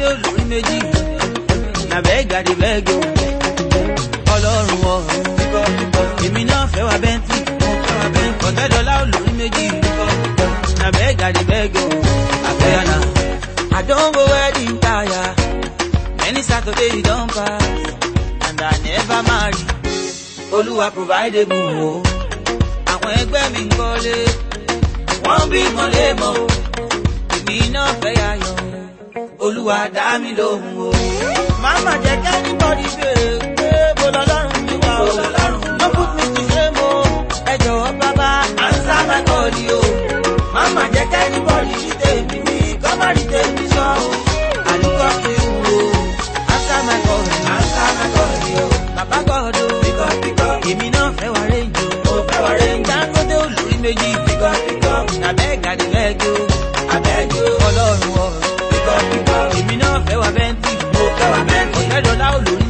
dòlù méjì nà bẹ́ẹ̀ gàdí bẹ́ẹ̀ gò ọlọ́run ọ̀hún èmi náà fẹ́ wa bẹ́ntì ọ̀tẹ́dọ̀lá olùrí méjì nà bẹ́ẹ̀ gàdí bẹ́ẹ̀ gò àfẹ́yànà. I don go wedding tire many Saturday you don pass and I never marry Olúwa provide egun wo àwọn ẹgbẹ́ mi ń kọ́lé wọ́n bí mọ̀lẹ́mọ̀ èmi náà fẹ́ yáyà olúwa dá mi lóhùn o. màmá jẹ́ kẹ́nìbọ̀dì bèrè pé mo lọ́lọ́run ti wà o. no put me to shame o. ẹ jọ̀wọ́ bàbá answer my call o. màmá jẹ́ kẹ́nìbọ̀dì ṣì tèmi ní kọ́mọ̀rì tèmi sọ o. àlùkò kì wù o. answer my call answer my call o. bàbá kọ́ ọdún. bíkọ́ bíkọ́ èmi náà fẹ́ wà rẹ́ǹjì. mo fẹ́ wà rẹ́ǹjì. dáńgọ́dẹ́ olórí méjì.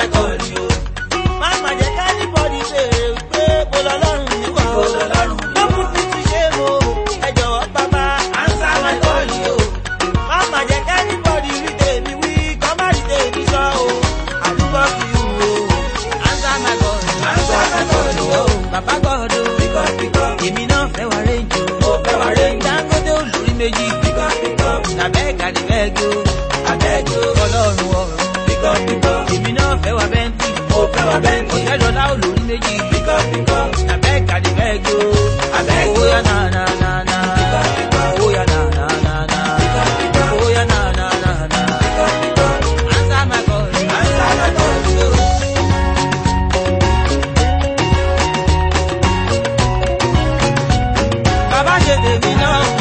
my God yo. Má má jẹ́ ká ní bọ́dí ṣe é pé mo lọ lọ́rùn níwà o. Má mú fi ti ṣe mo, ẹ jọ̀wọ́ bàbá. Answer my God yo. Má má jẹ́ ká ní bọ́dí rí tèmi wí, kọ́ má rí tèmi sọ o. Àdúgbò fi hù o. Answer my God. Answer my God yo. Bàbá God o. Bíkọ́ bíkọ́. Èmi náà fẹ́ wá rẹ́ǹjì o. Mo fẹ́ wá rẹ́ǹjì. Dangote olórí méjì. Bíkọ́ bíkọ́. Tàbẹ́ẹ̀ka ni bẹ́ẹ̀ gbó. Baba, je te